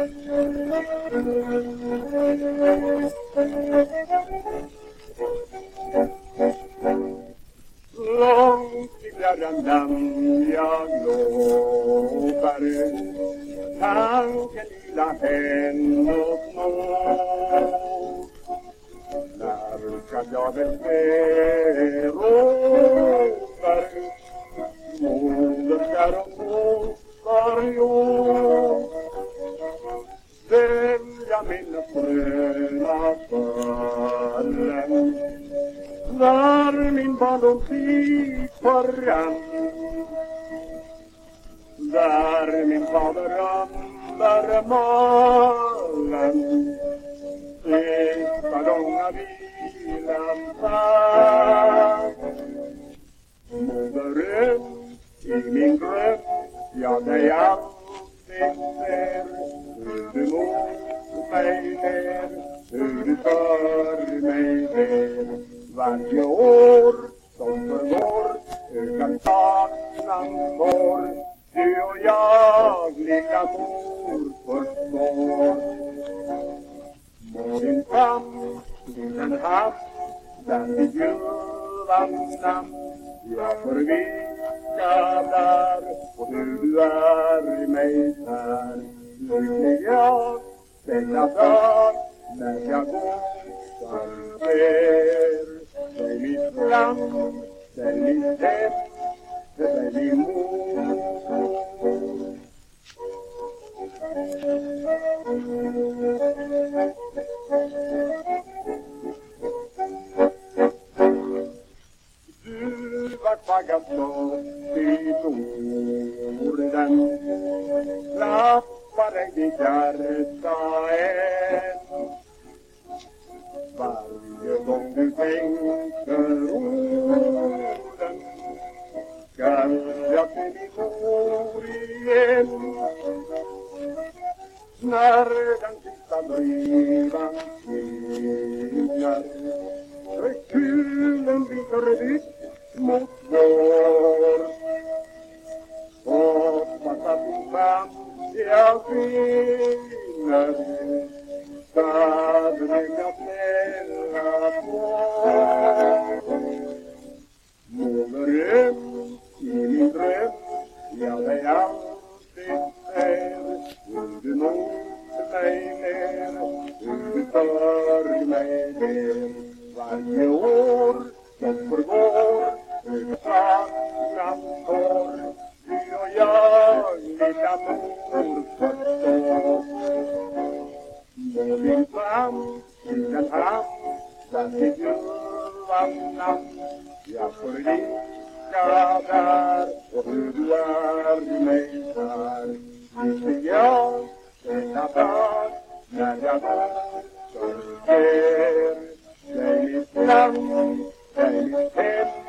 Långt i fjärran land jag lovar Tanken lilla henne Där min barndomstid förann Där min fader under malen. Sista långa vilan fann Modern i min dröm jag dig alltid ser Hur du mot mig ler, hur du för mig ber varje år som förgår ökar saknan vår Du och jag lika mor förstår. Må din famn till en havs där vid ljuvans namn. Jag förvissar där och du är i mig här. Lycklig jag denna dag när jag går för ser Để đi tép Để đi mua vagabondo spirito urdan la pare di carta e vaglio donde vengo Kanske jag se igen när den sista drivan klingar rekylen biter ditt mot vår hoppas att din jag finner staden jag snälla på mig ler varje år som förgår ökar saknan vår du och jag lilla mor förstår Må din famn till en hamn där ditt ljuvans namn jag får ligga där och hur du är i mig här Visste jag denna dag när jag går Thank you.